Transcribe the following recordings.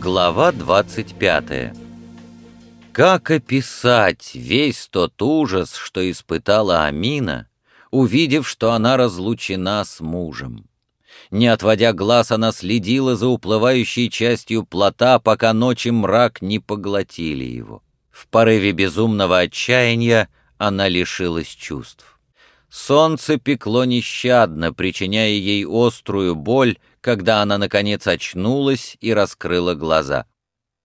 Глава 25 Как описать весь тот ужас, что испытала Амина, увидев, что она разлучена с мужем? Не отводя глаз, она следила за уплывающей частью плота, пока ночи мрак не поглотили его. В порыве безумного отчаяния она лишилась чувств. Солнце пекло нещадно, причиняя ей острую боль, когда она, наконец, очнулась и раскрыла глаза.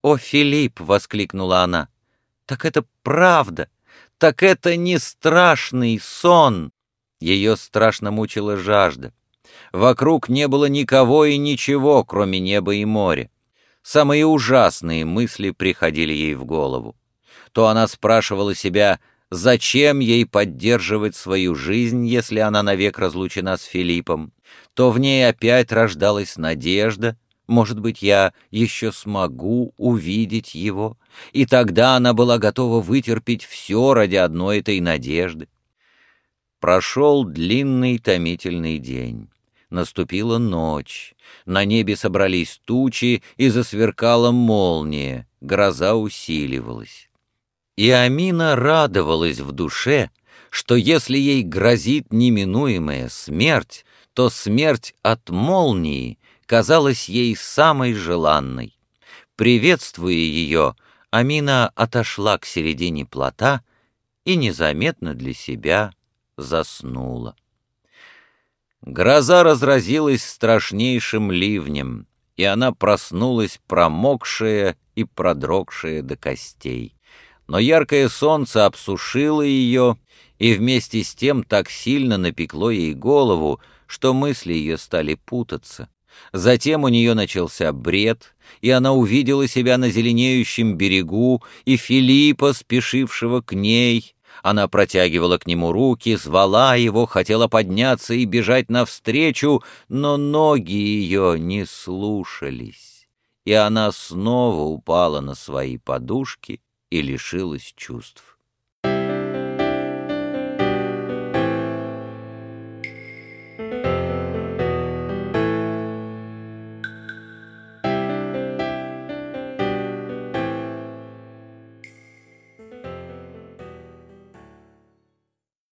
«О, Филипп!» — воскликнула она. «Так это правда! Так это не страшный сон!» Ее страшно мучила жажда. Вокруг не было никого и ничего, кроме неба и моря. Самые ужасные мысли приходили ей в голову. То она спрашивала себя, зачем ей поддерживать свою жизнь, если она навек разлучена с Филиппом, то в ней опять рождалась надежда, может быть, я еще смогу увидеть его, и тогда она была готова вытерпеть все ради одной этой надежды. Прошел длинный томительный день. Наступила ночь, на небе собрались тучи и засверкала молния, гроза усиливалась. И Амина радовалась в душе, что если ей грозит неминуемая смерть, то смерть от молнии казалась ей самой желанной. Приветствуя ее, Амина отошла к середине плота и незаметно для себя заснула. Гроза разразилась страшнейшим ливнем, и она проснулась промокшая и продрогшая до костей. Но яркое солнце обсушило ее, и вместе с тем так сильно напекло ей голову, что мысли ее стали путаться. Затем у нее начался бред, и она увидела себя на зеленеющем берегу и Филиппа, спешившего к ней, она протягивала к нему руки, звала его, хотела подняться и бежать навстречу, но ноги ее не слушались, и она снова упала на свои подушки и лишилась чувств.